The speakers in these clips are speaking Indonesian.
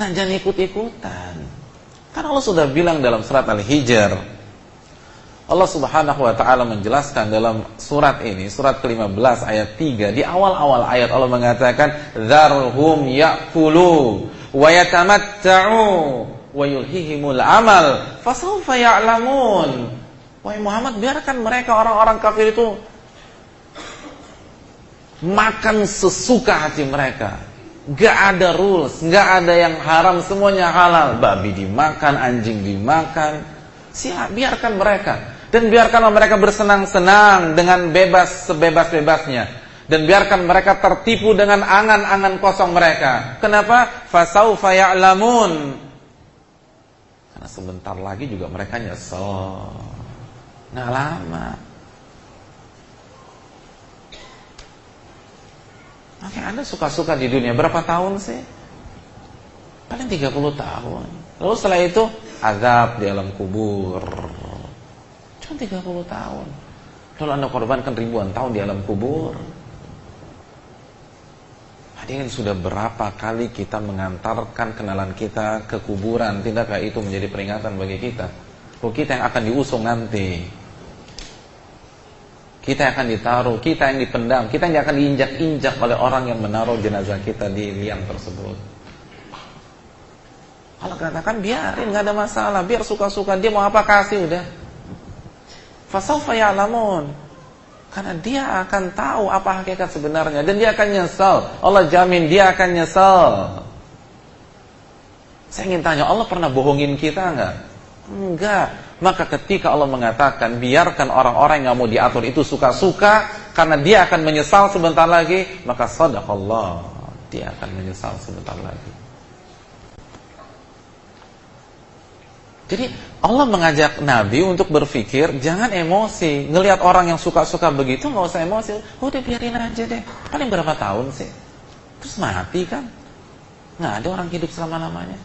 Nah, jangan ikut-ikutan. Karena Allah sudah bilang dalam surat Al-Hijr. Allah Subhanahu wa taala menjelaskan dalam surat ini, surat ke-15 ayat 3, di awal-awal ayat Allah mengatakan, "Dzarhum ya'kulu wa yatamatta'u wa yulhihimul amal, fasawfa ya'lamun." Wahai Muhammad, biarkan mereka orang-orang kafir itu makan sesuka hati mereka. Gak ada rules, gak ada yang haram, semuanya halal. Babi dimakan, anjing dimakan. Siap, biarkan mereka. Dan biarkanlah mereka bersenang-senang dengan bebas sebebas-bebasnya. Dan biarkan mereka tertipu dengan angan-angan kosong mereka. Kenapa? Fasaufa ya'lamun. Karena sebentar lagi juga mereka nyesel. Nggak lama. Oke, Anda suka-suka di dunia berapa tahun sih? Paling 30 tahun. Lalu setelah itu azab di alam kubur. Cuma 30 tahun. Lalu Anda korbankan ribuan tahun di alam kubur. Hadirin sudah berapa kali kita mengantarkan kenalan kita ke kuburan Tidakkah itu menjadi peringatan bagi kita Bahwa kita yang akan diusung nanti kita akan ditaruh, kita yang dipendam, kita yang akan diinjak-injak oleh orang yang menaruh jenazah kita di liang tersebut. Allah katakan biarin, nggak ada masalah, biar suka-suka dia mau apa kasih udah. Fasaufa ya'lamun. Karena dia akan tahu apa hakikat sebenarnya dan dia akan nyesal. Allah jamin dia akan nyesal. Saya ingin tanya, Allah pernah bohongin kita enggak? Enggak. Maka ketika Allah mengatakan biarkan orang-orang yang mau diatur itu suka-suka karena dia akan menyesal sebentar lagi, maka sadaqallah, dia akan menyesal sebentar lagi. Jadi Allah mengajak Nabi untuk berpikir jangan emosi. Ngelihat orang yang suka-suka begitu nggak usah emosi. Udah biarin aja deh. Paling berapa tahun sih? Terus mati kan? Nggak ada orang hidup selama-lamanya.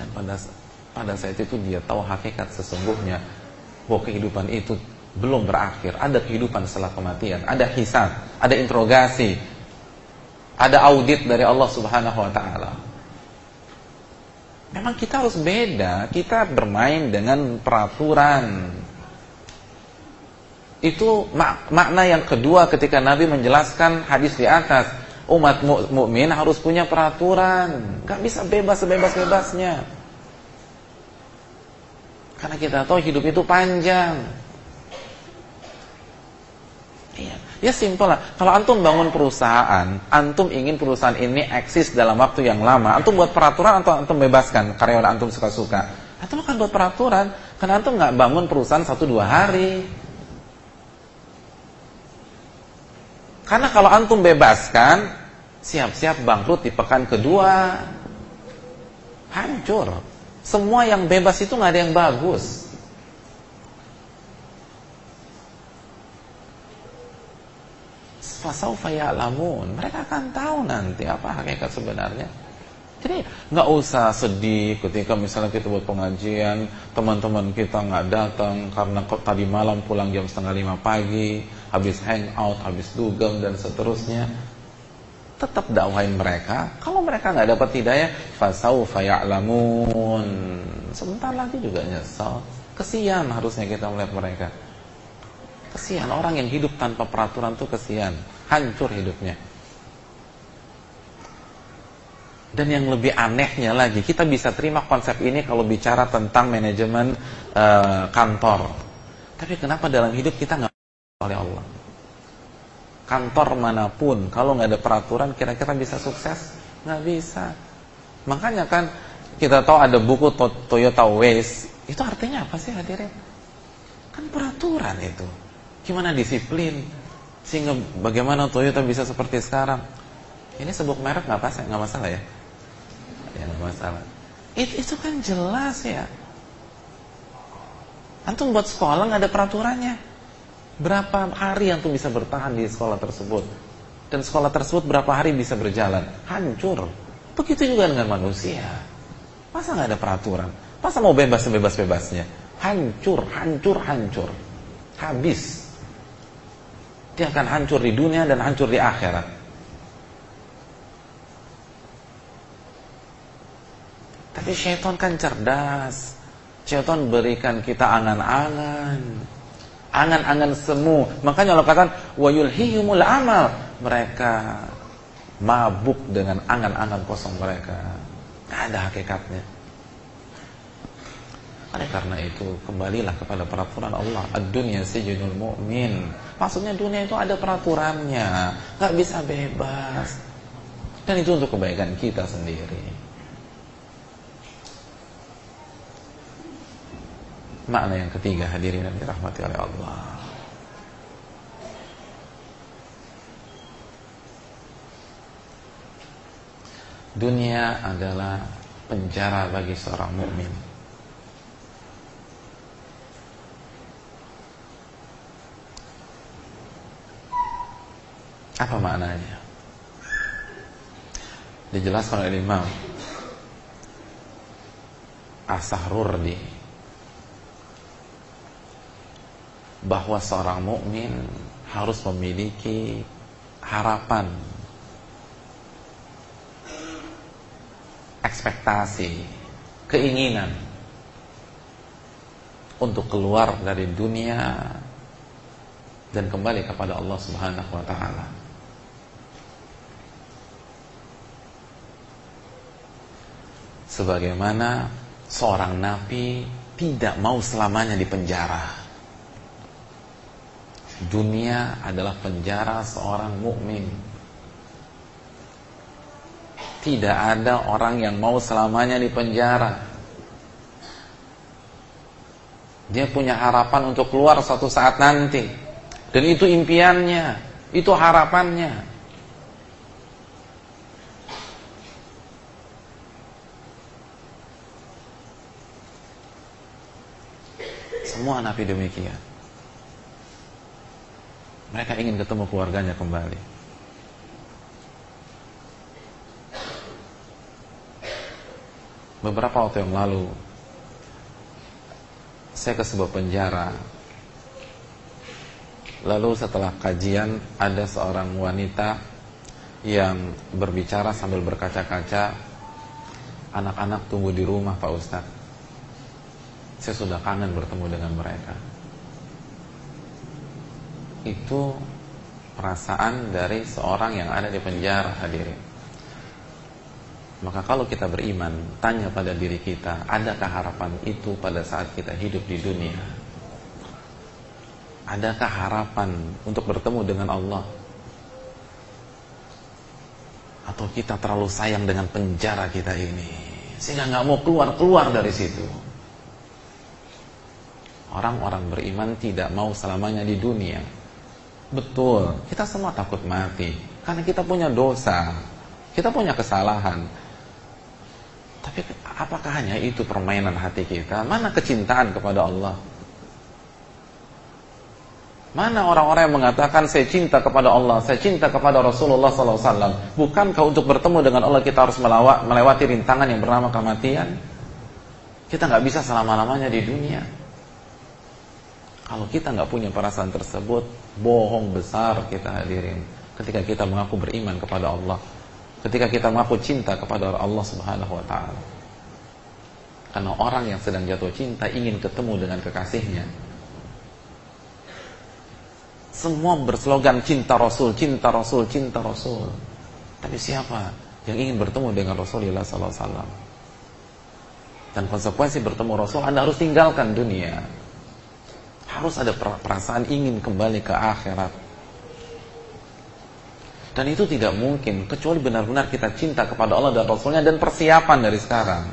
Dan pada pada saat itu dia tahu hakikat sesungguhnya bahwa kehidupan itu belum berakhir. Ada kehidupan setelah kematian, ada hisab, ada interogasi, ada audit dari Allah Subhanahu wa taala. Memang kita harus beda, kita bermain dengan peraturan. Itu mak makna yang kedua ketika Nabi menjelaskan hadis di atas, umat mukmin harus punya peraturan, nggak bisa bebas sebebas-bebasnya. Karena kita tahu hidup itu panjang. Iya, ya simpel lah. Kalau antum bangun perusahaan, antum ingin perusahaan ini eksis dalam waktu yang lama, antum buat peraturan atau antum bebaskan karyawan antum suka-suka. Antum akan buat peraturan, karena antum nggak bangun perusahaan satu dua hari. Karena kalau antum bebaskan, siap-siap bangkrut di pekan kedua, hancur. Semua yang bebas itu nggak ada yang bagus. Fasaufa. Mereka akan tahu nanti apa hakikat sebenarnya. Jadi nggak usah sedih ketika misalnya kita buat pengajian, teman-teman kita nggak datang karena tadi malam pulang jam setengah lima pagi, habis hangout, habis dugem dan seterusnya tetap dakwain mereka. Kalau mereka nggak dapat hidayah, fasaufa ya'lamun. Sebentar lagi juga nyesal. Kesian harusnya kita melihat mereka. Kesian orang yang hidup tanpa peraturan tuh kesian, hancur hidupnya. Dan yang lebih anehnya lagi, kita bisa terima konsep ini kalau bicara tentang manajemen uh, kantor. Tapi kenapa dalam hidup kita nggak oleh Allah? Kantor mana pun kalau nggak ada peraturan kira-kira bisa sukses? Nggak bisa. Makanya kan kita tahu ada buku Toyota Waze itu artinya apa sih hadirin? Kan peraturan itu. Gimana disiplin? Sehingga bagaimana Toyota bisa seperti sekarang? Ini sebut merek nggak pas nggak masalah ya? Ya nggak masalah. It, itu kan jelas ya. Antum buat sekolah nggak ada peraturannya Berapa hari yang tuh bisa bertahan di sekolah tersebut? Dan sekolah tersebut berapa hari bisa berjalan? Hancur. Begitu juga dengan manusia. Masa nggak ada peraturan? Masa mau bebas sebebas-bebasnya? Hancur, hancur, hancur. Habis. Dia akan hancur di dunia dan hancur di akhirat. Tapi syaitan kan cerdas. Syaitan berikan kita angan-angan. Angan-angan semu. Makanya Allah katakan wa yulhihimul amal. Mereka mabuk dengan angan-angan kosong mereka. Ada hakikatnya. Oleh karena itu, kembalilah kepada peraturan Allah. Ad-dunya sijinul mu'min. Maksudnya dunia itu ada peraturannya. Gak bisa bebas. Dan itu untuk kebaikan kita sendiri. Makna yang ketiga hadirin yang dirahmati oleh Allah. Dunia adalah penjara bagi seorang mukmin. Apa maknanya? Dijelaskan oleh Imam As-Sahrurdi bahwa seorang mukmin harus memiliki harapan ekspektasi keinginan untuk keluar dari dunia dan kembali kepada Allah Subhanahu wa taala. sebagaimana seorang nabi tidak mau selamanya di penjara. Dunia adalah penjara seorang mukmin. Tidak ada orang yang mau selamanya di penjara. Dia punya harapan untuk keluar suatu saat nanti. Dan itu impiannya, itu harapannya. Semua nabi demikian. Mereka ingin ketemu keluarganya kembali. Beberapa waktu yang lalu saya ke sebuah penjara. Lalu setelah kajian ada seorang wanita yang berbicara sambil berkaca-kaca anak-anak tumbuh di rumah Pak Ustadz saya sudah kangen bertemu dengan mereka. Itu perasaan dari seorang yang ada di penjara hadirin. Maka kalau kita beriman, tanya pada diri kita, adakah harapan itu pada saat kita hidup di dunia? Adakah harapan untuk bertemu dengan Allah? Atau kita terlalu sayang dengan penjara kita ini sehingga nggak mau keluar keluar dari situ? Orang-orang beriman tidak mau selamanya di dunia. Betul, kita semua takut mati karena kita punya dosa, kita punya kesalahan. Tapi apakah hanya itu permainan hati kita? Mana kecintaan kepada Allah? Mana orang-orang yang mengatakan saya cinta kepada Allah, saya cinta kepada Rasulullah SAW? Bukankah untuk bertemu dengan Allah kita harus melewati rintangan yang bernama kematian? Kita nggak bisa selama-lamanya di dunia. Kalau kita nggak punya perasaan tersebut, bohong besar kita hadirin. Ketika kita mengaku beriman kepada Allah, ketika kita mengaku cinta kepada Allah Subhanahu wa taala. Karena orang yang sedang jatuh cinta ingin ketemu dengan kekasihnya. Semua berslogan cinta Rasul, cinta Rasul, cinta Rasul. Tapi siapa yang ingin bertemu dengan Rasulullah SAW? Dan konsekuensi bertemu Rasul, Anda harus tinggalkan dunia. Harus ada perasaan ingin kembali ke akhirat. Dan itu tidak mungkin kecuali benar-benar kita cinta kepada Allah dan Rasulnya dan persiapan dari sekarang.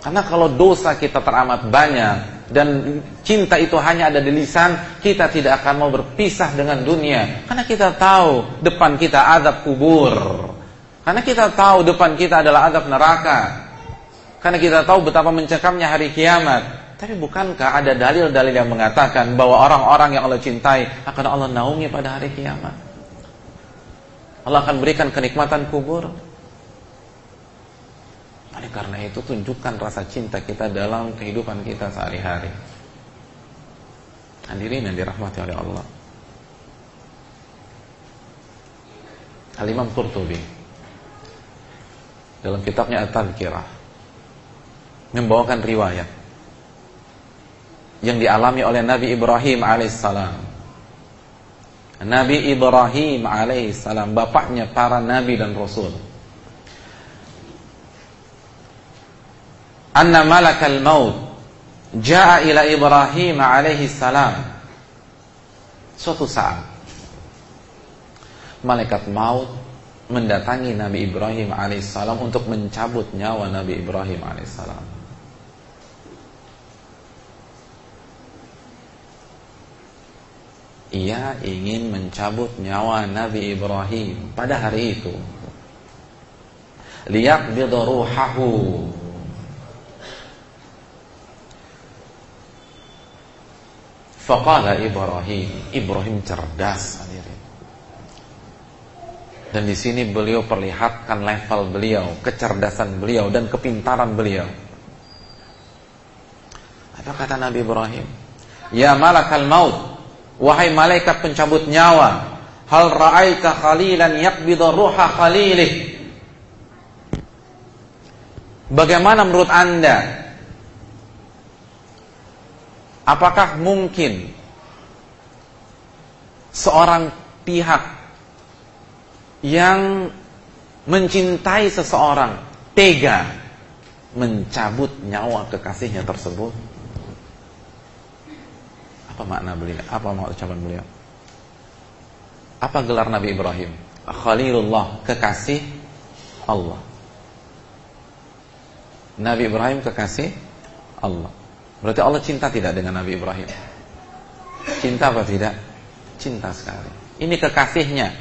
Karena kalau dosa kita teramat banyak dan cinta itu hanya ada di lisan, kita tidak akan mau berpisah dengan dunia. Karena kita tahu depan kita adab kubur. Karena kita tahu depan kita adalah adab neraka. Karena kita tahu betapa mencekamnya hari kiamat. Tapi bukankah ada dalil-dalil yang mengatakan bahwa orang-orang yang Allah cintai akan Allah naungi pada hari kiamat? Allah akan berikan kenikmatan kubur. Oleh karena itu tunjukkan rasa cinta kita dalam kehidupan kita sehari-hari. Hadirin yang dirahmati oleh Allah. Al-Imam Qurtubi dalam kitabnya At-Tadhkirah membawakan riwayat yang dialami oleh Nabi Ibrahim alaihissalam. Nabi Ibrahim alaihissalam bapaknya para nabi dan rasul. Anna malakal maut jaa ila Ibrahim alaihissalam. Suatu saat malaikat maut mendatangi Nabi Ibrahim alaihissalam untuk mencabut nyawa Nabi Ibrahim alaihissalam. Ia ingin mencabut nyawa Nabi Ibrahim pada hari itu. Lihat ruhahu. Faqala Ibrahim, Ibrahim cerdas hadirin. Dan di sini beliau perlihatkan level beliau, kecerdasan beliau dan kepintaran beliau. Apa kata Nabi Ibrahim? Ya malakal maut, Wahai malaikat pencabut nyawa, hal ra'aita khalilan yaqbidu ruha khalilih? Bagaimana menurut Anda? Apakah mungkin seorang pihak yang mencintai seseorang tega mencabut nyawa kekasihnya tersebut? Apa makna beliau? Apa makna ucapan beliau? Apa gelar Nabi Ibrahim? Khalilullah, kekasih Allah. Nabi Ibrahim kekasih Allah. Berarti Allah cinta tidak dengan Nabi Ibrahim? Cinta apa tidak? Cinta sekali. Ini kekasihnya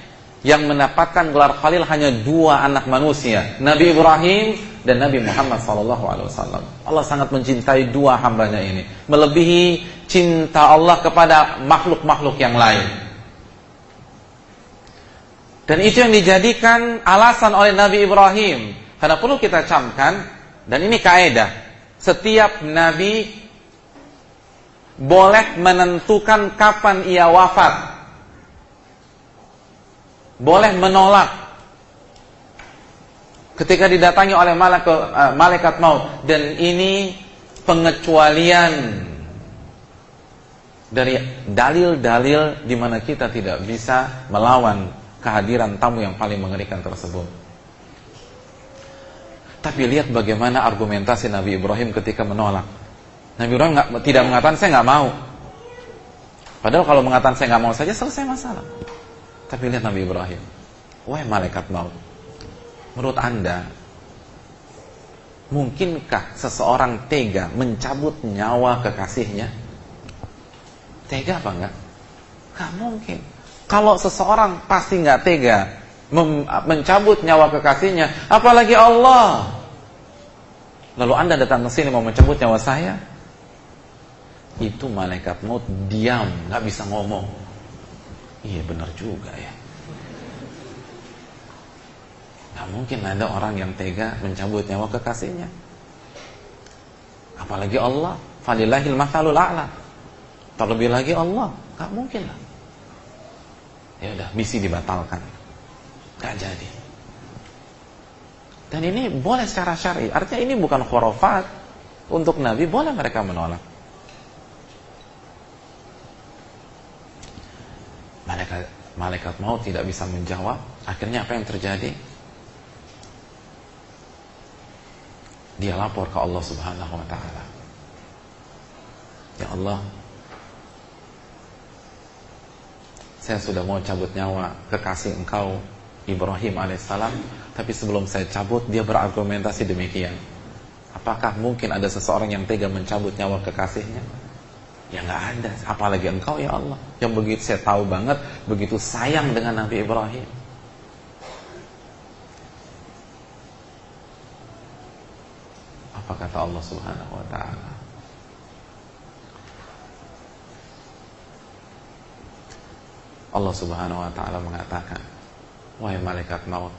yang mendapatkan gelar Khalil hanya dua anak manusia, Nabi Ibrahim dan Nabi Muhammad SAW. Allah sangat mencintai dua hambanya ini, melebihi cinta Allah kepada makhluk-makhluk yang lain. Dan itu yang dijadikan alasan oleh Nabi Ibrahim. Karena perlu kita camkan, dan ini kaedah. Setiap Nabi boleh menentukan kapan ia wafat. Boleh menolak. Ketika didatangi oleh malaikat, malaikat maut. Dan ini pengecualian dari dalil-dalil di mana kita tidak bisa melawan kehadiran tamu yang paling mengerikan tersebut. Tapi lihat bagaimana argumentasi Nabi Ibrahim ketika menolak. Nabi Ibrahim tidak mengatakan saya nggak mau. Padahal kalau mengatakan saya nggak mau saja selesai masalah. Tapi lihat Nabi Ibrahim, wahai malaikat maut, menurut anda mungkinkah seseorang tega mencabut nyawa kekasihnya? Tega apa enggak? Gak mungkin. Kalau seseorang pasti nggak tega mencabut nyawa kekasihnya, apalagi Allah. Lalu anda datang ke sini mau mencabut nyawa saya? Itu malaikat maut diam, nggak bisa ngomong. Iya benar juga ya. Gak mungkin ada orang yang tega mencabut nyawa kekasihnya. Apalagi Allah. Falillahil mathalul a'la. Terlebih lagi Allah, gak mungkin lah. Ya udah, misi dibatalkan. Gak jadi. Dan ini boleh secara syar'i. Artinya ini bukan khurafat. Untuk Nabi boleh mereka menolak. Malaikat malaikat maut tidak bisa menjawab. Akhirnya apa yang terjadi? Dia lapor ke Allah Subhanahu wa taala. Ya Allah, saya sudah mau cabut nyawa kekasih engkau Ibrahim alaihissalam tapi sebelum saya cabut dia berargumentasi demikian apakah mungkin ada seseorang yang tega mencabut nyawa kekasihnya ya nggak ada apalagi engkau ya Allah yang begitu saya tahu banget begitu sayang dengan Nabi Ibrahim apa kata Allah Subhanahu wa taala Allah Subhanahu wa taala mengatakan, "Wahai malaikat maut,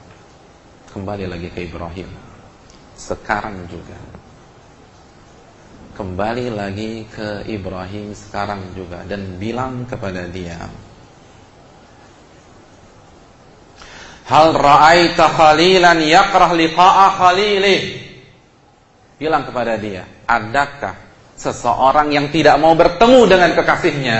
kembali lagi ke Ibrahim. Sekarang juga. Kembali lagi ke Ibrahim sekarang juga dan bilang kepada dia, Hal ra'aita khalilan yakrah liqa'a khalilih. Bilang kepada dia, adakah seseorang yang tidak mau bertemu dengan kekasihnya?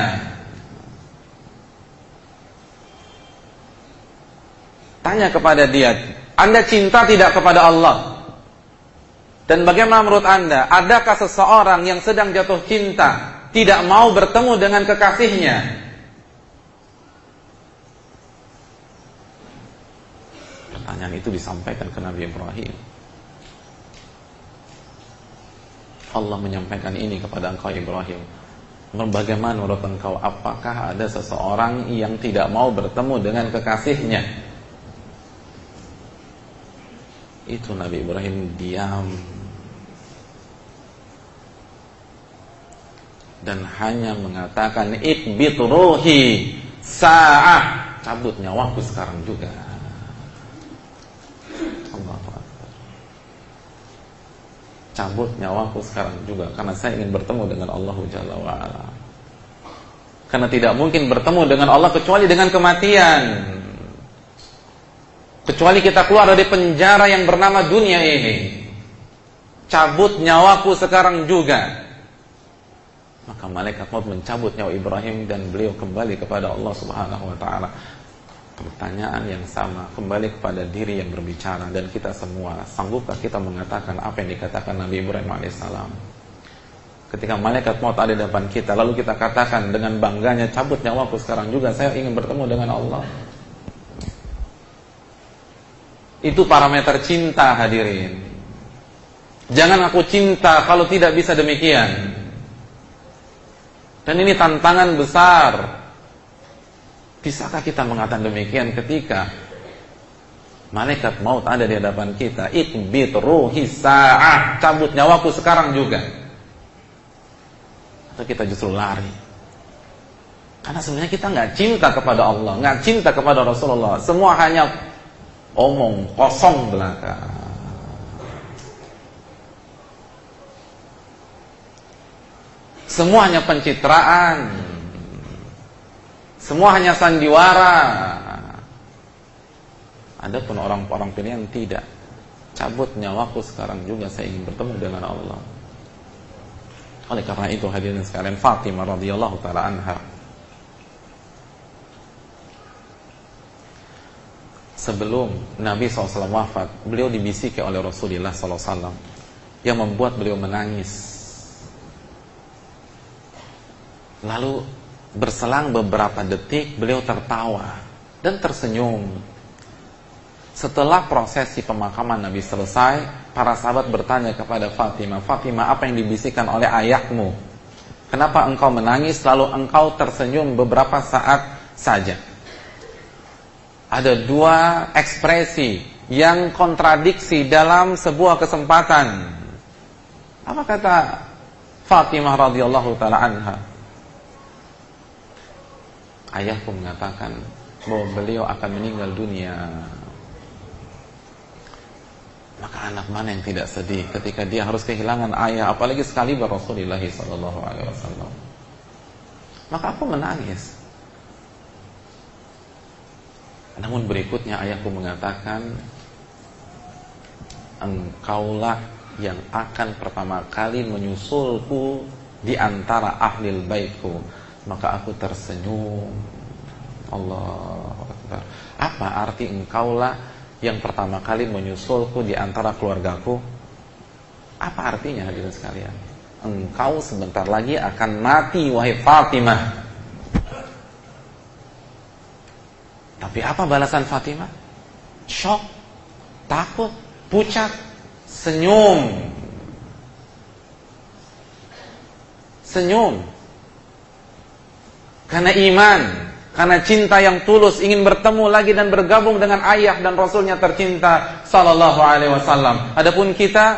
Tanya kepada dia, Anda cinta tidak kepada Allah? Dan bagaimana menurut Anda, adakah seseorang yang sedang jatuh cinta tidak mau bertemu dengan kekasihnya? Pertanyaan itu disampaikan ke Nabi Ibrahim. Allah menyampaikan ini kepada engkau Ibrahim. Bagaimana menurut engkau apakah ada seseorang yang tidak mau bertemu dengan kekasihnya? Itu Nabi Ibrahim diam dan hanya mengatakan ikbit ruhi sa'ah. Cabut nyawaku sekarang juga. Cabut nyawaku sekarang juga karena saya ingin bertemu dengan Allah Jalla wa'ala. Karena tidak mungkin bertemu dengan Allah kecuali dengan kematian. Kecuali kita keluar dari penjara yang bernama dunia ini. Cabut nyawaku sekarang juga maka malaikat maut mencabut nyawa Ibrahim dan beliau kembali kepada Allah Subhanahu wa taala. Pertanyaan yang sama kembali kepada diri yang berbicara. Dan kita semua sanggupkah kita mengatakan apa yang dikatakan Nabi Ibrahim alaihissalam ketika malaikat maut ada di depan kita lalu kita katakan dengan bangganya cabut nyawaku sekarang juga saya ingin bertemu dengan Allah. Itu parameter cinta hadirin. Jangan aku cinta kalau tidak bisa demikian dan ini tantangan besar Bisakah kita mengatakan demikian ketika malaikat maut ada di hadapan kita? Ikbit ruhi sa'ah, cabut nyawaku sekarang juga. Atau kita justru lari? Karena sebenarnya kita nggak cinta kepada Allah, nggak cinta kepada Rasulullah. Semua hanya omong kosong belaka. Semua hanya pencitraan. Semua hanya sandiwara. Ada pun orang-orang pilihan tidak. Cabut nyawaku sekarang juga saya ingin bertemu dengan Allah. Oleh karena itu hadirin sekalian Fatimah radhiyallahu taala anha sebelum Nabi SAW wafat, beliau dibisiki oleh Rasulullah SAW yang membuat beliau menangis. Lalu Berselang beberapa detik beliau tertawa dan tersenyum. Setelah prosesi pemakaman Nabi selesai, para sahabat bertanya kepada Fatimah, Fatimah apa yang dibisikkan oleh ayahmu? Kenapa engkau menangis lalu engkau tersenyum beberapa saat saja? Ada dua ekspresi yang kontradiksi dalam sebuah kesempatan. Apa kata Fatimah radhiyallahu taala anha? Ayahku mengatakan bahwa beliau akan meninggal dunia. Maka anak mana yang tidak sedih ketika dia harus kehilangan ayah, apalagi sekali Rasulullah Sallallahu Alaihi Wasallam. Maka aku menangis. Namun berikutnya ayahku mengatakan, engkaulah yang akan pertama kali menyusulku di antara ahli baitku maka aku tersenyum. Allah Akbar. Apa arti engkaulah yang pertama kali menyusulku di antara keluargaku? Apa artinya hadirin sekalian? Engkau sebentar lagi akan mati wahai Fatimah. Tapi apa balasan Fatimah? Shock, takut, pucat, senyum. Senyum. Karena iman, karena cinta yang tulus ingin bertemu lagi dan bergabung dengan ayah dan rasulnya tercinta sallallahu alaihi wasallam. Adapun kita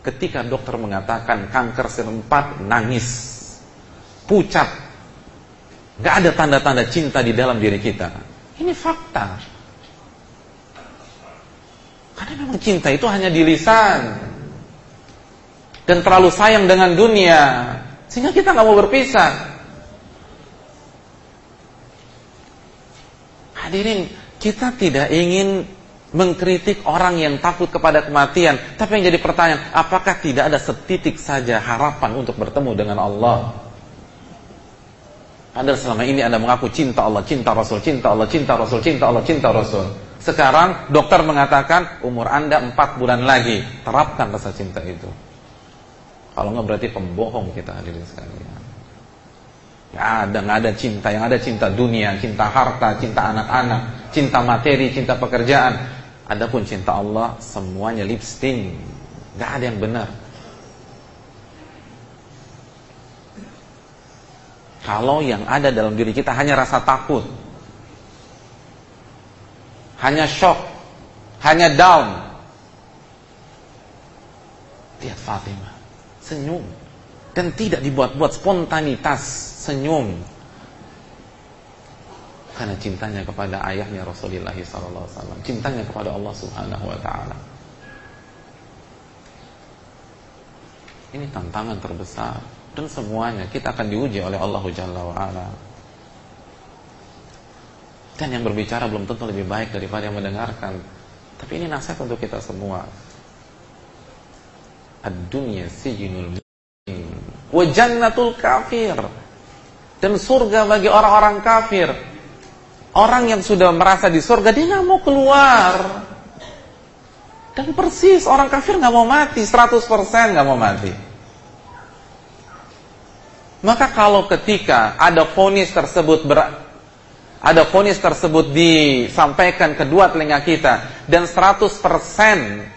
ketika dokter mengatakan kanker serempat nangis, pucat. Gak ada tanda-tanda cinta di dalam diri kita. Ini fakta. Karena memang cinta itu hanya di lisan. Dan terlalu sayang dengan dunia. Sehingga kita nggak mau berpisah. Hadirin, kita tidak ingin mengkritik orang yang takut kepada kematian, tapi yang jadi pertanyaan, apakah tidak ada setitik saja harapan untuk bertemu dengan Allah? Padahal selama ini Anda mengaku cinta Allah, cinta Rasul, cinta Allah, cinta Rasul, cinta Allah, cinta Rasul. Sekarang dokter mengatakan umur Anda 4 bulan lagi. Terapkan rasa cinta itu. Kalau nggak berarti pembohong kita hadirin sekalian. Ada, gak ada cinta. Yang ada cinta dunia, cinta harta, cinta anak-anak, cinta materi, cinta pekerjaan. Adapun cinta Allah, semuanya lipsting. Gak ada yang benar. Kalau yang ada dalam diri kita hanya rasa takut. Hanya shock. Hanya down. Lihat Fatimah. Senyum. Dan tidak dibuat-buat spontanitas senyum karena cintanya kepada ayahnya Rasulullah SAW, cintanya kepada Allah Subhanahu Wa Taala. Ini tantangan terbesar dan semuanya kita akan diuji oleh Allah Jalla wa ala. Dan yang berbicara belum tentu lebih baik daripada yang mendengarkan. Tapi ini nasihat untuk kita semua. Ad-dunya sijinul wa jannatul kafir dan surga bagi orang-orang kafir. Orang yang sudah merasa di surga dia nggak mau keluar. Dan persis orang kafir nggak mau mati, 100% nggak mau mati. Maka kalau ketika ada fonis tersebut ber, ada fonis tersebut disampaikan kedua telinga kita dan 100%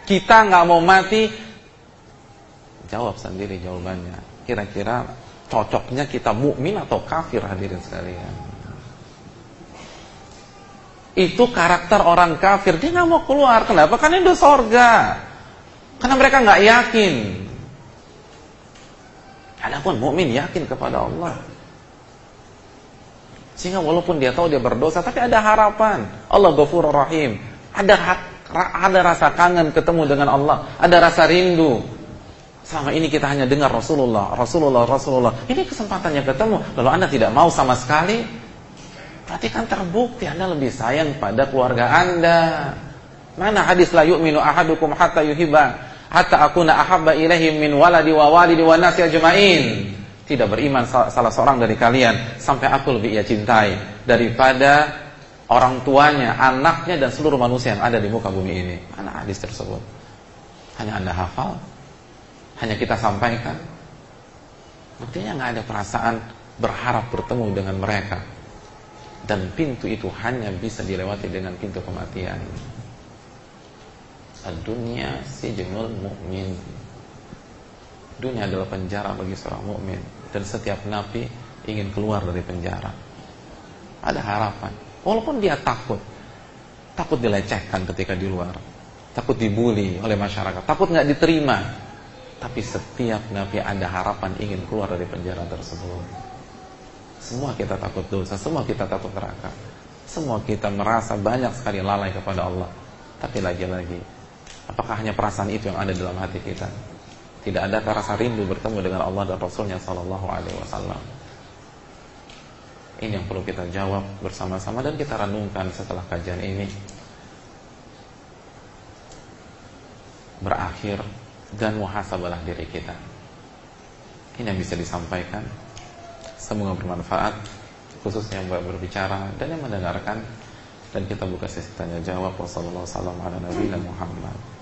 kita nggak mau mati, jawab sendiri jawabannya. Kira-kira cocoknya kita mukmin atau kafir hadirin sekalian. Itu karakter orang kafir. Dia nggak mau keluar. Kenapa? Karena itu sorga. Karena mereka nggak yakin. Adapun mukmin yakin kepada Allah. Sehingga walaupun dia tahu dia berdosa, tapi ada harapan. Allah Ghafurur Rahim. Ada ada rasa kangen ketemu dengan Allah. Ada rasa rindu. Selama ini kita hanya dengar Rasulullah, Rasulullah, Rasulullah. Ini kesempatannya ketemu. Lalu Anda tidak mau sama sekali. Berarti kan terbukti Anda lebih sayang pada keluarga Anda. Mana hadis la yu'minu ahadukum hatta yuhibba hatta akuna ahabba ilaihi min waladi wa walidi wa nasi ajma'in. Tidak beriman salah seorang dari kalian sampai aku lebih ia cintai daripada orang tuanya, anaknya dan seluruh manusia yang ada di muka bumi ini. Mana hadis tersebut? Hanya Anda hafal? Hanya kita sampaikan. Buktinya nggak ada perasaan berharap bertemu dengan mereka. Dan pintu itu hanya bisa dilewati dengan pintu kematian. Dunia si jenul mukmin. Dunia adalah penjara bagi seorang mukmin dan setiap nabi ingin keluar dari penjara. Ada harapan. Walaupun dia takut. Takut dilecehkan ketika di luar. Takut dibully oleh masyarakat. Takut nggak diterima tapi setiap Nabi ada harapan ingin keluar dari penjara tersebut. Semua kita takut dosa, semua kita takut neraka. Semua kita merasa banyak sekali lalai kepada Allah. Tapi lagi-lagi, apakah hanya perasaan itu yang ada dalam hati kita? Tidak ada rasa rindu bertemu dengan Allah dan Rasulnya Sallallahu Alaihi Wasallam. Ini yang perlu kita jawab bersama-sama dan kita renungkan setelah kajian ini. Berakhir dan muhasabalah diri kita. Ini yang bisa disampaikan. Semoga bermanfaat khususnya yang berbicara dan yang mendengarkan dan kita buka sesi tanya jawab wassalamualaikum warahmatullahi wabarakatuh.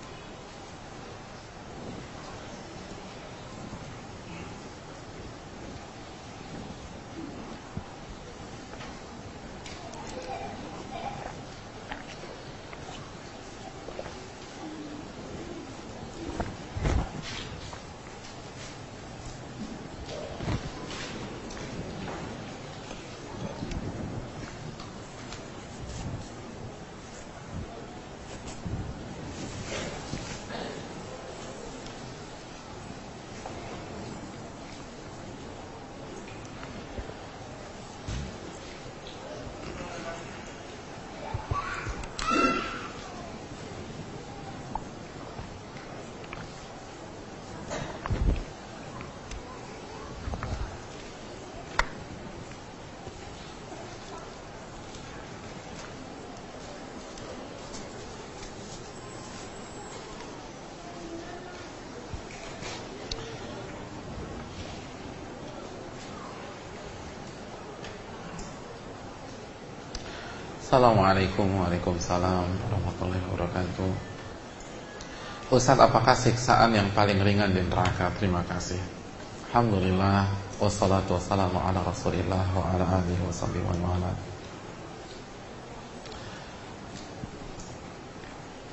Assalamualaikum Waalaikumsalam warahmatullahi wabarakatuh Ustaz apakah siksaan yang paling ringan di neraka? Terima kasih Alhamdulillah Wassalatu wassalamu ala rasulillah Wa ala alihi wa wa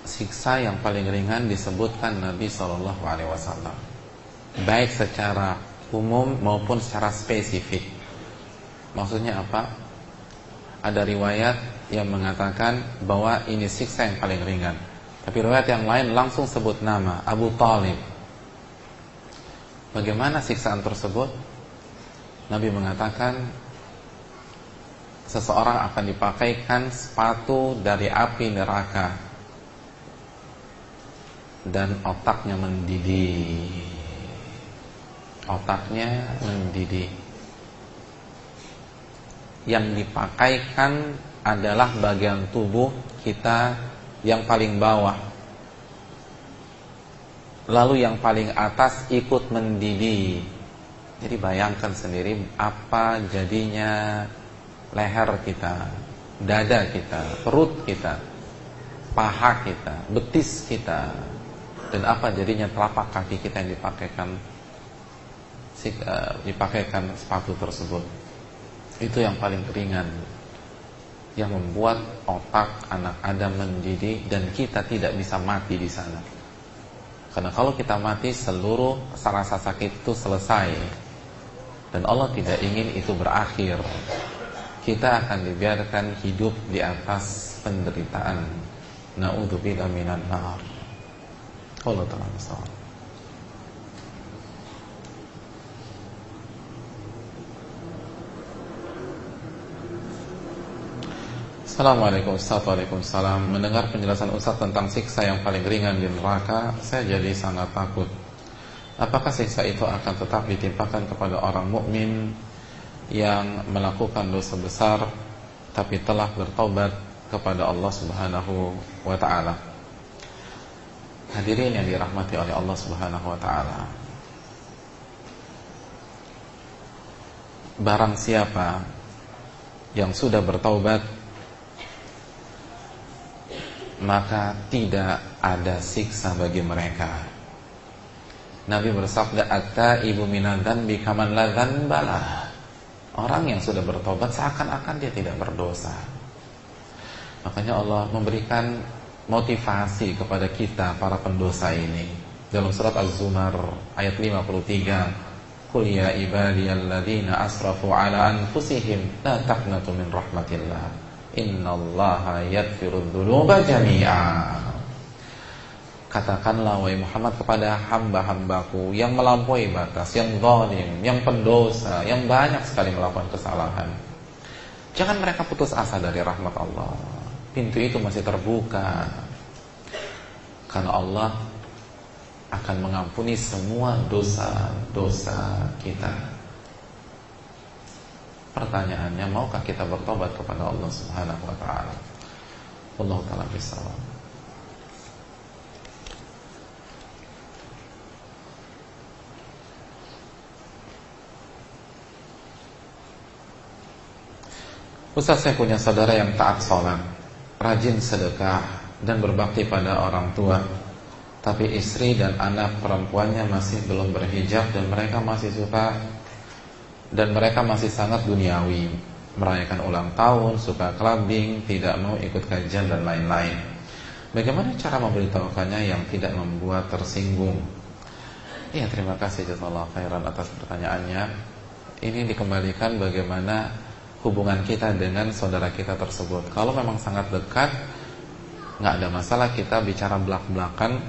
Siksa yang paling ringan disebutkan Nabi Wasallam, baik secara umum maupun secara spesifik. Maksudnya apa? Ada riwayat yang mengatakan bahwa ini siksa yang paling ringan. Tapi riwayat yang lain langsung sebut nama Abu Talib. Bagaimana siksaan tersebut? Nabi mengatakan seseorang akan dipakaikan sepatu dari api neraka dan otaknya mendidih. Otaknya mendidih. Yang dipakaikan adalah bagian tubuh kita yang paling bawah. Lalu yang paling atas ikut mendidih. Jadi bayangkan sendiri apa jadinya leher kita, dada kita, perut kita, paha kita, betis kita, dan apa jadinya telapak kaki kita yang dipakaikan eh, dipakaikan sepatu tersebut. Itu yang paling ringan yang membuat otak anak Adam mendidih dan kita tidak bisa mati di sana. Karena kalau kita mati seluruh rasa sakit itu selesai dan Allah tidak ingin itu berakhir. Kita akan dibiarkan hidup di atas penderitaan. Nauzubillah minan nar. Allah taala Assalamualaikum Ustaz. Waalaikumsalam. Mendengar penjelasan Ustaz tentang siksa yang paling ringan di neraka Saya jadi sangat takut. Apakah siksa itu akan tetap ditimpakan kepada orang mukmin Yang melakukan dosa besar Tapi telah bertobat kepada Allah subhanahu wa ta'ala? Hadirin yang dirahmati oleh Allah subhanahu wa ta'ala. Barang siapa yang sudah bertaubat maka tidak ada siksa bagi mereka. Nabi bersabda, "Atta ibu minadan bikaman ladan bala." Orang yang sudah bertobat seakan-akan dia tidak berdosa. Makanya Allah memberikan motivasi kepada kita para pendosa ini. Dalam surat Az-Zumar ayat 53, "Qul ya ibadiyalladzina asrafu ala anfusihim la taqnatu min rahmatillah." Innallaha yaghfirudz dzunuba jami'a. Katakanlah wahai Muhammad kepada hamba-hambaku yang melampaui batas, yang zalim, yang pendosa, yang banyak sekali melakukan kesalahan. Jangan mereka putus asa dari rahmat Allah. Pintu itu masih terbuka. Karena Allah akan mengampuni semua dosa-dosa kita. Pertanyaannya, maukah kita bertobat kepada Allah Subhanahu wa taala? Allah taala bisawab. Ustaz saya punya saudara yang taat sholat Rajin sedekah Dan berbakti pada orang tua Tapi istri dan anak perempuannya masih belum berhijab Dan mereka masih suka dan mereka masih sangat duniawi, merayakan ulang tahun, suka clubbing, tidak mau ikut kajian dan lain-lain. Bagaimana cara memberitahukannya yang tidak membuat tersinggung? Iya, terima kasih jazakallahu khairan atas pertanyaannya. Ini dikembalikan bagaimana hubungan kita dengan saudara kita tersebut. Kalau memang sangat dekat, nggak ada masalah kita bicara belak-belakan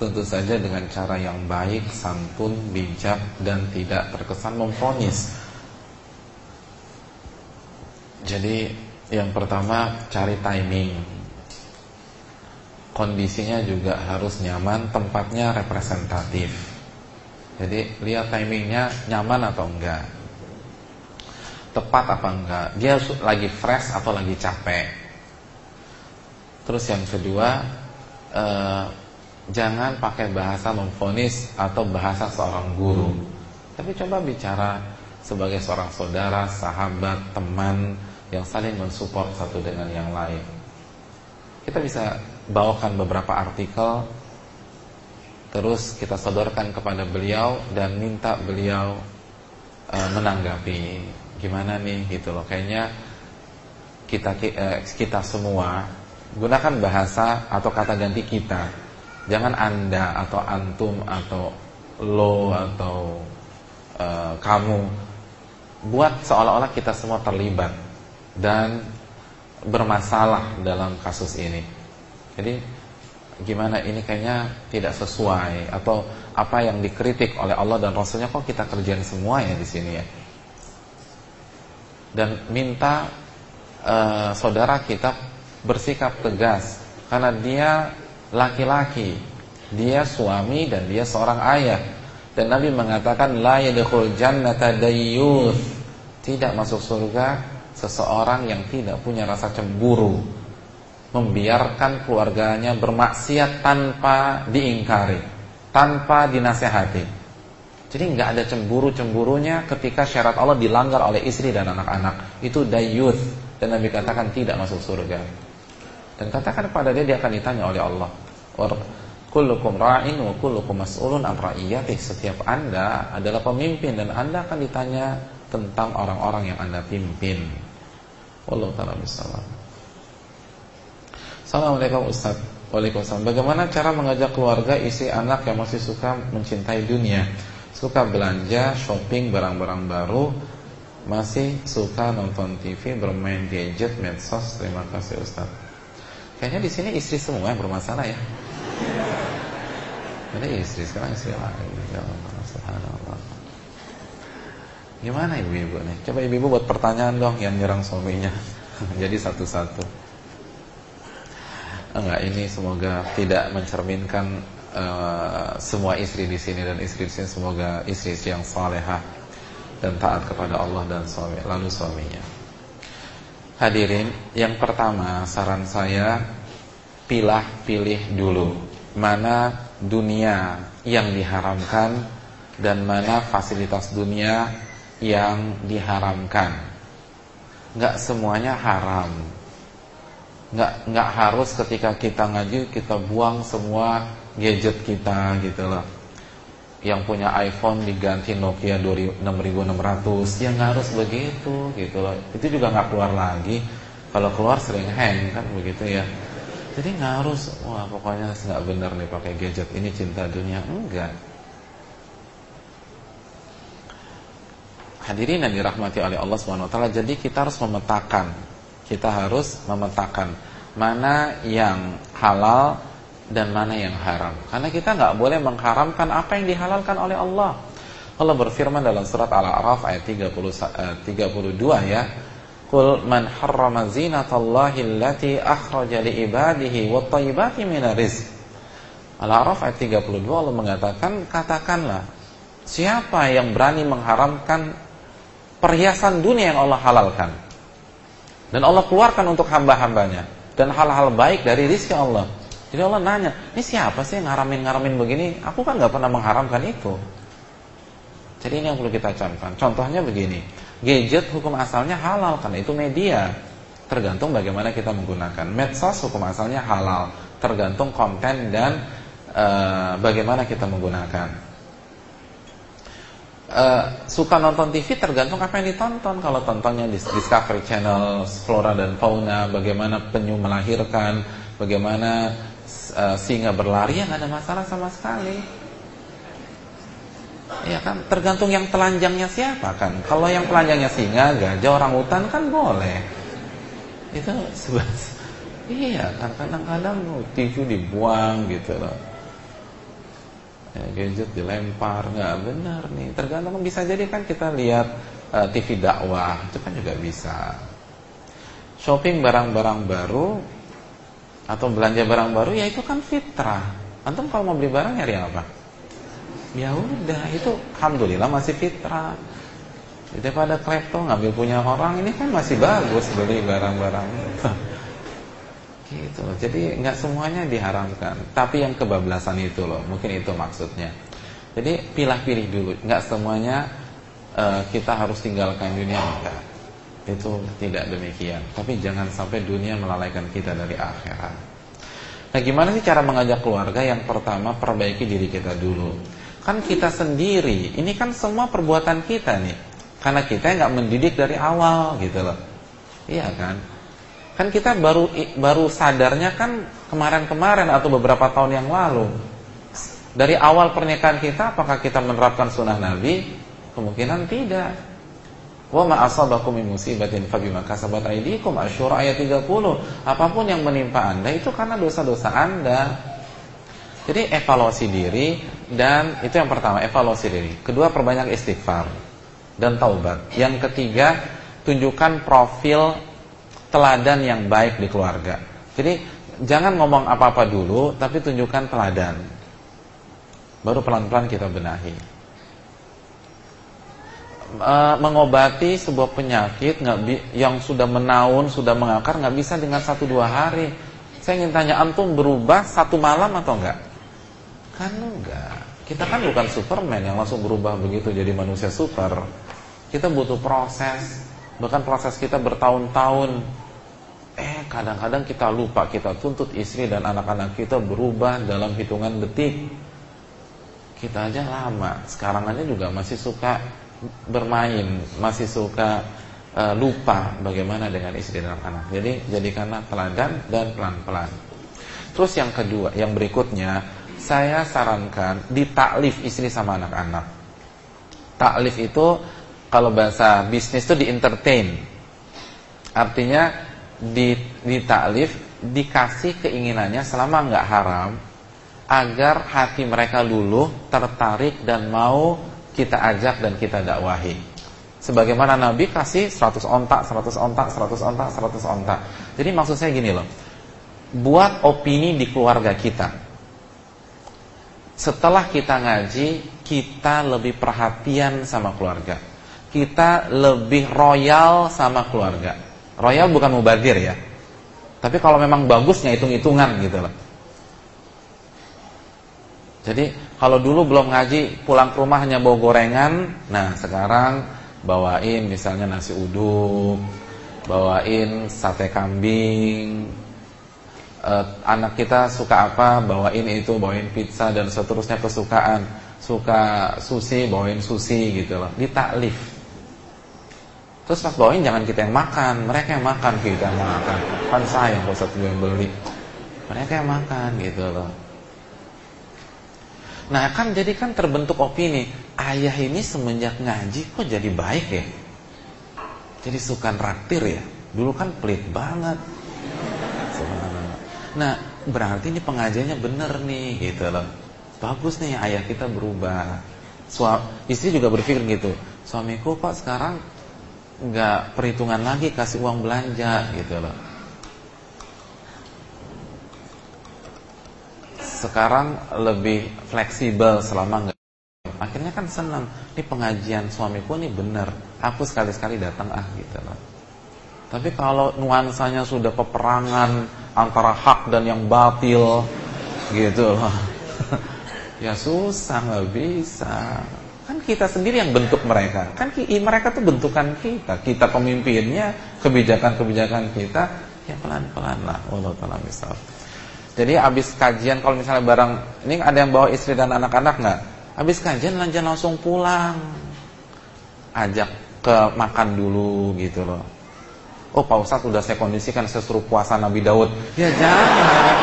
tentu saja dengan cara yang baik, santun, bijak dan tidak terkesan memfonis. Jadi yang pertama cari timing. Kondisinya juga harus nyaman Tempatnya representatif. Jadi lihat timingnya nyaman atau enggak. Tepat apa enggak. Dia lagi fresh atau lagi capek. Terus yang kedua eh, Jangan pakai bahasa memfonis Atau bahasa seorang guru. Tapi coba bicara sebagai seorang saudara, sahabat, teman yang saling mensupport satu dengan yang lain. Kita bisa bawakan beberapa artikel terus kita sodorkan kepada beliau dan minta beliau uh, menanggapi gimana nih gitu loh. Kayaknya kita uh, kita semua gunakan bahasa atau kata ganti kita. Jangan Anda atau antum atau lo atau uh, kamu buat seolah-olah kita semua terlibat dan bermasalah dalam kasus ini. Jadi gimana ini kayaknya tidak sesuai atau apa yang dikritik oleh Allah dan Rasulnya kok kita kerjain semua ya di sini ya. Dan minta uh, saudara kita bersikap tegas karena dia laki-laki, dia suami dan dia seorang ayah. Dan Nabi mengatakan la yadkhul jannata dayyuth. Tidak masuk surga seseorang yang tidak punya rasa cemburu membiarkan keluarganya bermaksiat tanpa diingkari, tanpa dinasehati. Jadi nggak ada cemburu-cemburunya ketika syarat Allah dilanggar oleh istri dan anak-anak. Itu dayuth dan Nabi katakan tidak masuk surga. Dan katakan pada dia dia akan ditanya oleh Allah. Kullukum ra'in wa kullukum mas'ulun an. Setiap Anda adalah pemimpin dan Anda akan ditanya tentang orang-orang yang Anda pimpin. Wallahu taala bisalam. Assalamualaikum Ustaz. Waalaikumsalam. Bagaimana cara mengajak keluarga isi anak yang masih suka mencintai dunia, suka belanja, shopping barang-barang baru, masih suka nonton TV, bermain gadget, medsos. Terima kasih Ustaz. Kayaknya di sini istri semua yang bermasalah ya. Ada istri sekarang istri lagi. Ya Allah, subhanallah. Gimana ibu-ibu nih? Coba ibu-ibu buat pertanyaan dong yang nyerang suaminya. Jadi satu-satu. Enggak, ini semoga tidak mencerminkan uh, semua istri di sini dan istri di sini semoga istri-istri yang salehah dan taat kepada Allah dan suami lalu suaminya. Hadirin, yang pertama saran saya pilah-pilih dulu mana dunia yang diharamkan dan mana fasilitas dunia yang diharamkan. Nggak semuanya haram. Nggak nggak harus ketika kita ngaji kita buang semua gadget kita gitu loh. Yang punya iPhone diganti Nokia 6600 Ya nggak harus begitu gitu loh. Itu juga nggak keluar lagi. Kalau keluar sering hang kan begitu ya. Jadi nggak harus Wah pokoknya nggak benar nih pakai gadget. Ini cinta dunia. Enggak Hadirin yang dirahmati oleh Allah Subhanahu wa taala, jadi kita harus memetakan. Kita harus memetakan mana yang halal dan mana yang haram. Karena kita nggak boleh mengharamkan apa yang dihalalkan oleh Allah. Allah berfirman dalam surat Al-A'raf ayat 30, 32 ya. Qul man harrama zinatallahi allati akhraja li ibadihi wat minar rizq. Al-A'raf ayat 32 Allah mengatakan katakanlah siapa yang berani mengharamkan perhiasan dunia yang Allah halalkan. Dan Allah keluarkan untuk hamba-hambanya. Dan hal-hal baik dari rizki Allah. Jadi Allah nanya, ini siapa sih yang ngaramin-ngaramin begini? Aku kan gak pernah mengharamkan itu. Jadi ini yang perlu kita camkan. Contohnya begini, gadget hukum asalnya halal karena itu media. Tergantung bagaimana kita menggunakan. Medsos hukum asalnya halal, tergantung konten dan uh, bagaimana kita menggunakan uh, suka nonton TV tergantung apa yang ditonton. Kalau tontonnya di Discovery Channel, Flora dan Fauna, bagaimana penyu melahirkan, bagaimana uh, singa berlari, ya ada masalah sama sekali. Ya kan, tergantung yang telanjangnya siapa kan. Kalau yang telanjangnya singa, gajah, orang hutan kan boleh. Itu sebab Iya kan kadang-kadang TV dibuang gitu loh ya, gadget dilempar. Nggak benar nih. Tergantung bisa jadi kan kita lihat uh, eh, TV dakwah. Itu kan juga bisa. Shopping barang-barang baru atau belanja barang baru ya itu kan fitrah. Antum kalau mau beli barang nyari apa? Ya udah itu alhamdulillah masih fitrah. Daripada klepto ngambil punya orang ini kan masih bagus beli barang-barang Gitu loh. Jadi nggak semuanya diharamkan, tapi yang kebablasan itu loh, mungkin itu maksudnya. Jadi pilih-pilih dulu, nggak semuanya uh, kita harus tinggalkan dunia enggak. Itu tidak demikian. Tapi jangan sampai dunia melalaikan kita dari akhirat. Nah, gimana sih cara mengajak keluarga? Yang pertama, perbaiki diri kita dulu. Kan kita sendiri, ini kan semua perbuatan kita nih. Karena kita nggak mendidik dari awal gitu loh. Iya kan? Kan kita baru baru sadarnya kan kemarin-kemarin atau beberapa tahun yang lalu. Dari awal pernikahan kita apakah kita menerapkan sunnah Nabi? Kemungkinan tidak. Wa ma asabakum min musibatin fabima kasabat aydikum Asyura ayat 30. Apa pun yang menimpa Anda itu karena dosa-dosa Anda. Jadi evaluasi diri dan itu yang pertama, evaluasi diri. Kedua, perbanyak istighfar dan taubat. Yang ketiga, tunjukkan profil teladan yang baik di keluarga. Jadi jangan ngomong apa-apa dulu, tapi tunjukkan teladan. Baru pelan-pelan kita benahi. Eh, mengobati sebuah penyakit nggak yang sudah menaun, sudah mengakar nggak bisa dengan satu dua hari. Saya ingin tanya antum berubah satu malam atau enggak? Kan enggak. Kita kan bukan Superman yang langsung berubah begitu jadi manusia super. Kita butuh proses, bahkan proses kita bertahun-tahun. Kadang-kadang kita lupa kita tuntut istri dan anak-anak kita berubah dalam hitungan detik. Kita aja lama. Sekarang aja juga masih suka bermain, masih suka uh, lupa bagaimana dengan istri dan anak. Jadi jadikanlah teladan dan pelan-pelan. Terus yang kedua, yang berikutnya, saya sarankan ditaklif istri sama anak-anak. Taklif itu kalau bahasa bisnis itu di entertain. Artinya di ditaklif dikasih keinginannya selama nggak haram agar hati mereka luluh, tertarik dan mau kita ajak dan kita dakwahi. Sebagaimana Nabi kasih 100 ontak, 100 ontak, 100 ontak, 100 ontak. Jadi maksud saya gini loh. Buat opini di keluarga kita. Setelah kita ngaji, kita lebih perhatian sama keluarga. Kita lebih royal sama keluarga. Royal bukan mubadir ya. Tapi kalau memang bagusnya hitung-hitungan gitu loh. Jadi kalau dulu belum ngaji pulang ke rumah hanya bawa gorengan, nah sekarang bawain misalnya nasi uduk, bawain sate kambing. Eh, anak kita suka apa, bawain itu, bawain pizza dan seterusnya kesukaan. Suka sushi, bawain sushi gitu loh. Ditaklif. Terus pas bawain jangan kita yang makan, mereka yang makan kita yang makan. Kan saya yang Ustaz yang beli. Mereka yang makan gitu loh. Nah kan jadi kan terbentuk opini. Ayah ini semenjak ngaji kok jadi baik ya? Jadi suka raktir ya? Dulu kan pelit banget. Nah berarti ini pengajiannya bener nih gitu loh. Bagus nih ayah kita berubah. Suami, Istri juga berpikir gitu. Suamiku kok sekarang nggak perhitungan lagi kasih uang belanja gitu loh. Sekarang lebih fleksibel selama enggak akhirnya kan senang ini pengajian suamiku ini benar aku sekali-sekali datang ah gitu loh. Tapi kalau nuansanya sudah peperangan antara hak dan yang batil gitu loh. Ya susah nggak bisa kan kita sendiri yang bentuk mereka kan mereka tuh bentukan kita kita pemimpinnya kebijakan-kebijakan kita ya pelan-pelan lah Allah taala misal jadi habis kajian kalau misalnya barang ini ada yang bawa istri dan anak-anak nggak? Habis kajian lanjut langsung pulang. Ajak ke makan dulu gitu loh. Oh Pak Ustadz udah saya kondisikan sesuruh puasa Nabi Daud. Ya jangan.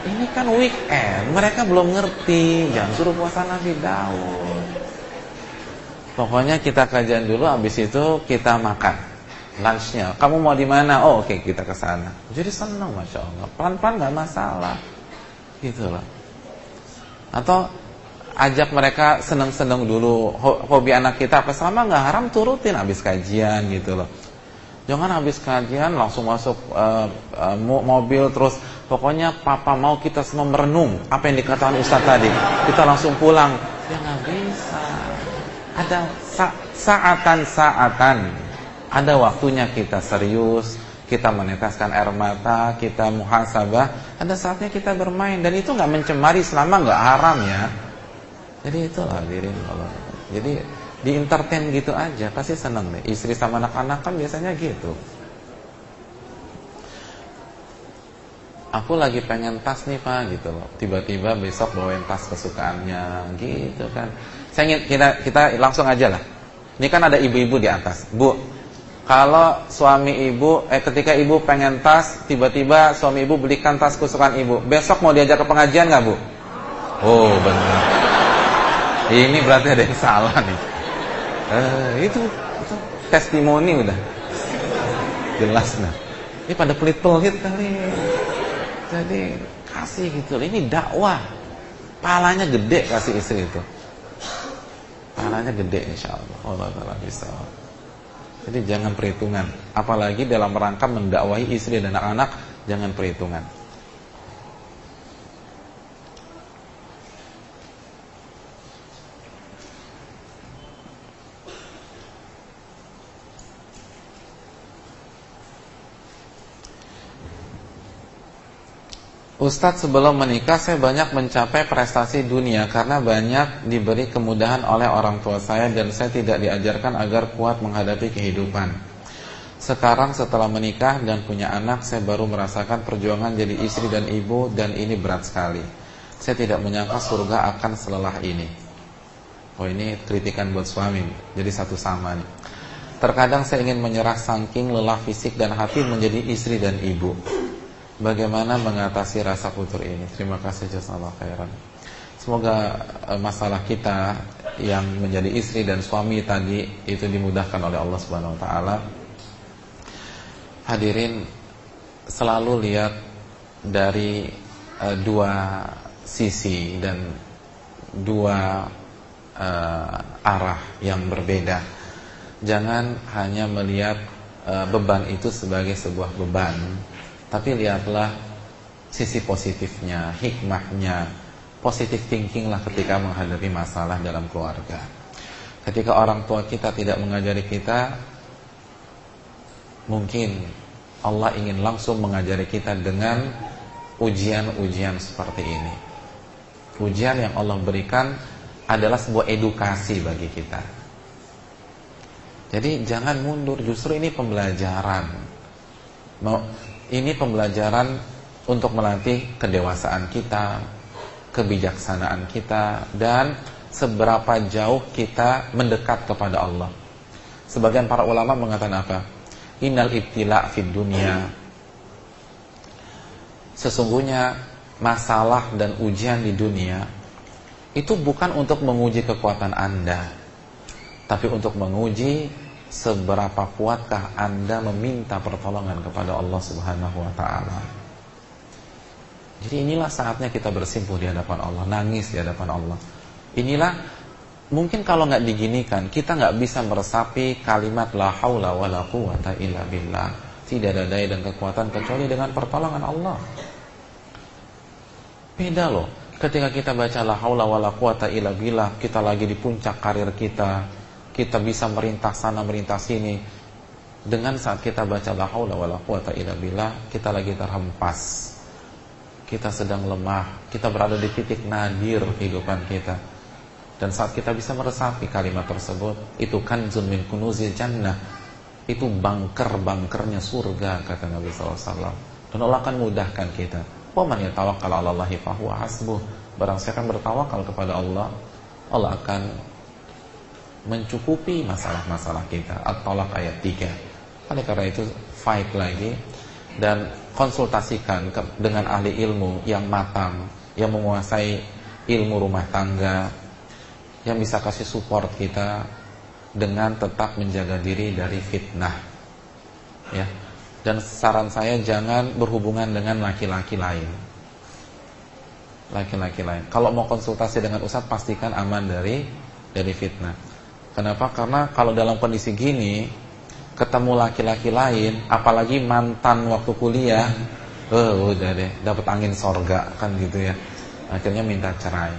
Ini kan weekend, mereka belum ngerti. Jangan suruh puasa Nabi Daud. Pokoknya kita kajian dulu, habis itu kita makan lunchnya. Kamu mau di mana? Oh, oke okay, kita ke sana. Jadi senang, masya Allah. Pelan-pelan nggak masalah, gitu loh. Atau ajak mereka seneng-seneng dulu. Hobi anak kita apa selama nggak haram turutin habis kajian gitu loh. Jangan habis kajian langsung masuk uh, uh, mobil terus pokoknya papa mau kita semua merenung apa yang dikatakan Ustaz tadi. Kita langsung pulang. Ya nggak bisa. Ada sa saatan-saatan ada waktunya kita serius, kita meneteskan air mata, kita muhasabah, ada saatnya kita bermain dan itu nggak mencemari selama nggak haram ya. Jadi itulah diri Allah. Jadi di entertain gitu aja pasti seneng deh. Istri sama anak-anak kan biasanya gitu. Aku lagi pengen tas nih pak gitu loh. Tiba-tiba besok bawain tas kesukaannya gitu kan saya ingin kita kita langsung aja lah. Ini kan ada ibu-ibu di atas. Bu kalau suami ibu eh ketika ibu pengen tas tiba-tiba suami ibu belikan tas kesukaan ibu. Besok mau diajak ke pengajian nggak bu? Oh benar. Ini berarti ada yang salah nih. Eh, itu, itu testimoni udah. Jelas nah ini pada pelit-pelit kali. Jadi kasih gitu. Ini dakwah. Palanya gede kasih istri itu palanya gede insya Allah Allah taala bisa. Jadi jangan perhitungan. Apalagi dalam rangka mendakwahi istri dan anak-anak jangan perhitungan Ustadz sebelum menikah saya banyak mencapai prestasi dunia karena banyak diberi kemudahan oleh orang tua saya dan saya tidak diajarkan agar kuat menghadapi kehidupan. Sekarang setelah menikah dan punya anak saya baru merasakan perjuangan jadi istri dan ibu dan ini berat sekali. Saya tidak menyangka surga akan selelah ini. Oh ini kritikan buat suami, jadi satu sama nih. Terkadang saya ingin menyerah saking lelah fisik dan hati menjadi istri dan ibu. Bagaimana mengatasi rasa futur ini? Terima kasih jazakallahu khairan. Semoga uh, masalah kita yang menjadi istri dan suami tadi itu dimudahkan oleh Allah Subhanahu wa taala. Hadirin selalu lihat dari uh, dua sisi dan dua uh, arah yang berbeda. Jangan hanya melihat uh, beban itu sebagai sebuah beban tapi lihatlah sisi positifnya, hikmahnya, positive thinking lah ketika menghadapi masalah dalam keluarga. Ketika orang tua kita tidak mengajari kita, mungkin Allah ingin langsung mengajari kita dengan ujian-ujian seperti ini. Ujian yang Allah berikan adalah sebuah edukasi bagi kita. Jadi jangan mundur, justru ini pembelajaran. Ini pembelajaran untuk melatih kedewasaan kita, kebijaksanaan kita dan seberapa jauh kita mendekat kepada Allah. Sebagian para ulama mengatakan apa? Innal ibtila fid dunia. Sesungguhnya masalah dan ujian di dunia itu bukan untuk menguji kekuatan Anda, tapi untuk menguji seberapa kuatkah Anda meminta pertolongan kepada Allah Subhanahu wa taala. Jadi inilah saatnya kita bersimpuh di hadapan Allah, nangis di hadapan Allah. Inilah mungkin kalau nggak diginikan, kita nggak bisa meresapi kalimat la haula wala quwata illa billah. Tidak ada daya dan kekuatan kecuali dengan pertolongan Allah. Beda loh. Ketika kita baca la haula wala quwata illa billah, kita lagi di puncak karir kita, kita bisa merintah sana merintah sini. Dengan saat kita baca la haula wala quwata illa billah kita lagi terhempas. Kita sedang lemah. Kita berada di titik nadir kehidupan kita. Dan saat kita bisa meresapi kalimat tersebut itu kan min kunuzil jannah. Itu bangker-bangkernya surga kata Nabi SAW dan Allah akan mudahkan kita. Wa man yatawakkal 'ala Allahi fahuwa hasbuh. Barang siapa bertawakal kepada Allah Allah akan mencukupi masalah-masalah kita. At-Talaq ayat 3 oleh karena itu fight lagi dan konsultasikan ke, dengan ahli ilmu yang matang yang menguasai ilmu rumah tangga yang bisa kasih support kita dengan tetap menjaga diri dari fitnah. Ya. Dan saran saya jangan berhubungan dengan laki-laki lain. Laki-laki lain. Kalau mau konsultasi dengan ustadz pastikan aman dari dari fitnah Kenapa? Karena kalau dalam kondisi gini ketemu laki-laki lain, apalagi mantan waktu kuliah, eh udah deh dapat angin sorga kan gitu ya. Akhirnya minta cerai.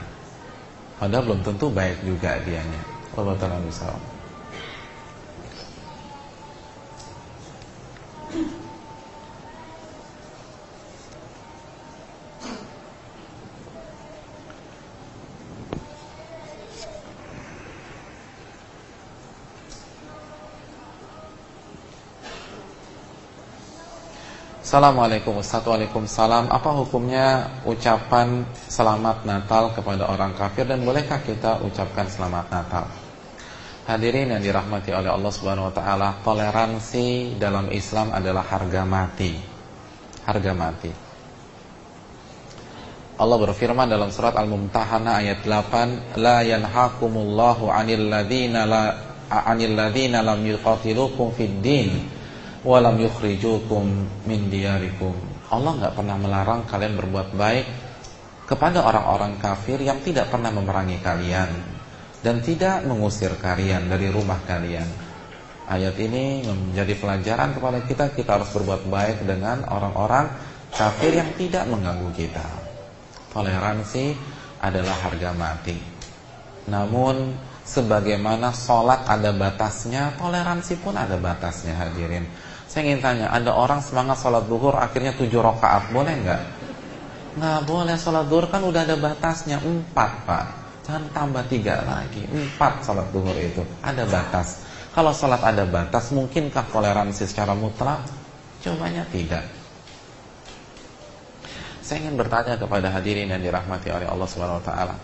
Padahal belum tentu baik juga dianya. Allah taala bisa. Assalamualaikum Ustaz. Waalaikumsalam. Apa hukumnya ucapan selamat Natal kepada orang kafir? Dan bolehkah kita ucapkan selamat Natal? Hadirin yang dirahmati oleh Allah Subhanahu Wa Taala Toleransi dalam Islam adalah harga mati. Harga mati. Allah berfirman dalam surat Al-Mumtahanah ayat 8 La yanhakumullahu anil ladhina la anil ladhina lam yuqatilukum fid din walam yukhrijukum min diyarikum. Allah nggak pernah melarang kalian berbuat baik kepada orang-orang kafir yang tidak pernah memerangi kalian dan tidak mengusir kalian dari rumah kalian. Ayat ini menjadi pelajaran kepada kita kita harus berbuat baik dengan orang-orang kafir yang tidak mengganggu kita. Toleransi adalah harga mati. Namun sebagaimana sholat ada batasnya, toleransi pun ada batasnya hadirin. Saya ingin tanya, ada orang semangat sholat duhur akhirnya tujuh rakaat, boleh nggak? Nggak boleh sholat duhur kan udah ada batasnya empat pak. Jangan tambah tiga lagi, empat sholat duhur itu ada batas. Kalau sholat ada batas, mungkinkah toleransi secara mutlak? Cobanya tidak. Saya ingin bertanya kepada hadirin yang dirahmati oleh Allah Subhanahu Wa Taala.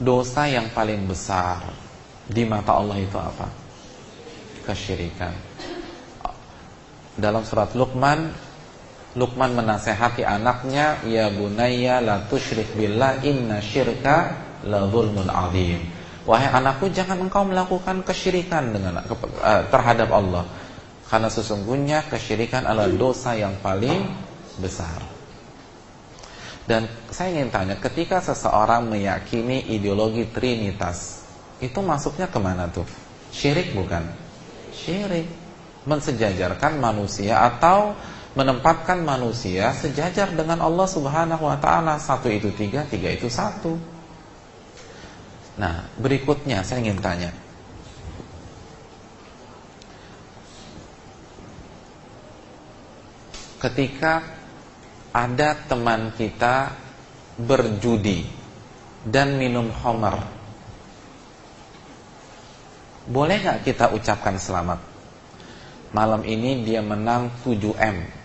Dosa yang paling besar di mata Allah itu apa? Kesyirikan dalam surat Luqman Luqman menasehati anaknya ya bunayya la tusyrik billah inna syirka la zulmun azim. Wahai anakku jangan engkau melakukan kesyirikan dengan uh, terhadap Allah. Karena sesungguhnya kesyirikan adalah dosa yang paling besar. Dan saya ingin tanya ketika seseorang meyakini ideologi trinitas itu masuknya ke mana tuh? Syirik bukan? Syirik mensejajarkan manusia atau menempatkan manusia sejajar dengan Allah Subhanahu wa taala. Satu itu tiga, tiga itu satu. Nah, berikutnya saya ingin tanya. Ketika ada teman kita berjudi dan minum homer, boleh nggak kita ucapkan selamat? Malam ini dia menang 7M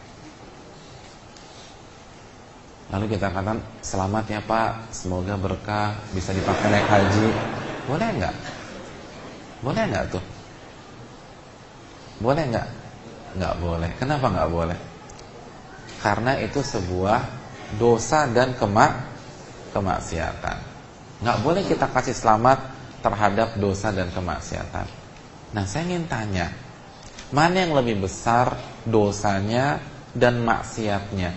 lalu kita katakan selamat ya pak. Semoga berkah bisa dipakai naik haji. Boleh nggak? Boleh nggak tuh? Boleh nggak? Nggak boleh. Kenapa nggak boleh? Karena itu sebuah dosa dan kemak kemaksiatan. Nggak boleh kita kasih selamat terhadap dosa dan kemaksiatan. Nah saya ingin tanya Mana yang lebih besar dosanya dan maksiatnya?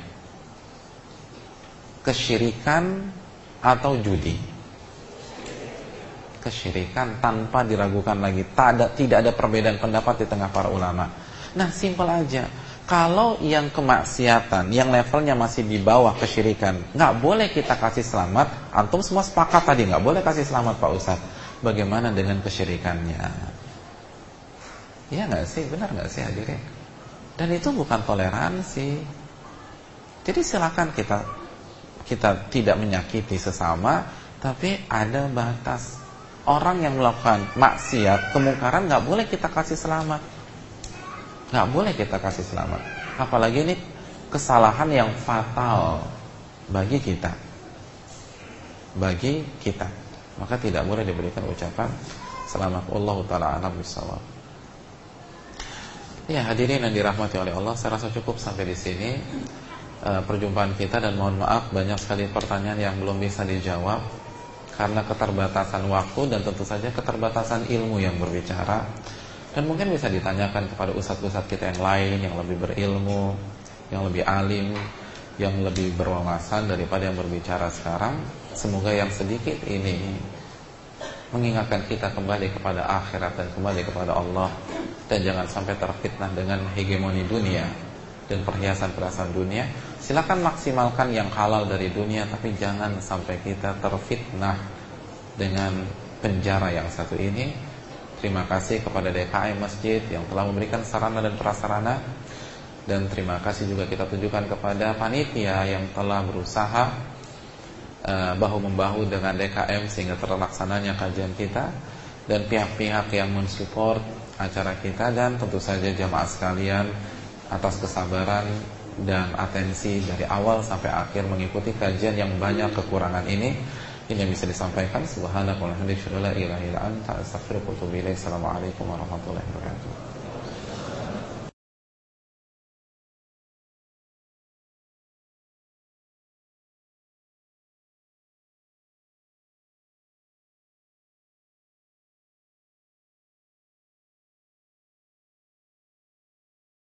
Kesyirikan atau judi? Kesyirikan tanpa diragukan lagi. Tak ada, tidak ada perbedaan pendapat di tengah para ulama. Nah, simpel aja. Kalau yang kemaksiatan, yang levelnya masih di bawah kesyirikan, nggak boleh kita kasih selamat. Antum semua sepakat tadi nggak boleh kasih selamat Pak Ustadz. Bagaimana dengan kesyirikannya? Iya nggak sih, benar nggak sih hadirin? Dan itu bukan toleransi. Jadi silakan kita kita tidak menyakiti sesama, tapi ada batas. Orang yang melakukan maksiat, kemungkaran nggak boleh kita kasih selamat. Nggak boleh kita kasih selamat. Apalagi ini kesalahan yang fatal bagi kita. Bagi kita. Maka tidak boleh diberikan ucapan selamat Allah taala alam. Ya hadirin yang dirahmati oleh Allah Saya rasa cukup sampai di sini. Uh, Perjumpaan kita dan mohon maaf Banyak sekali pertanyaan yang belum bisa dijawab. Karena keterbatasan waktu Dan tentu saja keterbatasan ilmu yang berbicara. Dan mungkin bisa ditanyakan kepada ustadz-ustadz kita yang lain Yang lebih berilmu Yang lebih alim Yang lebih berwawasan daripada yang berbicara sekarang. Semoga yang sedikit ini Mengingatkan kita kembali kepada akhirat Dan kembali kepada Allah dan jangan sampai terfitnah dengan hegemoni dunia dan perhiasan-perhiasan dunia. Silakan maksimalkan yang halal dari dunia tapi jangan sampai kita terfitnah dengan penjara yang satu ini. Terima kasih kepada DKI Masjid yang telah memberikan sarana dan prasarana dan terima kasih juga kita tunjukkan kepada panitia yang telah berusaha uh, bahu membahu dengan DKM sehingga terlaksananya kajian kita dan pihak-pihak yang mensupport acara kita dan tentu saja jamaah sekalian atas kesabaran dan atensi dari awal sampai akhir mengikuti kajian yang banyak kekurangan ini. Ini yang bisa disampaikan. Subhanakallahumma wa bihamdika la ilaha illa anta astaghfiruka wa atubu ilaik. Assalamualaikum warahmatullahi wabarakatuh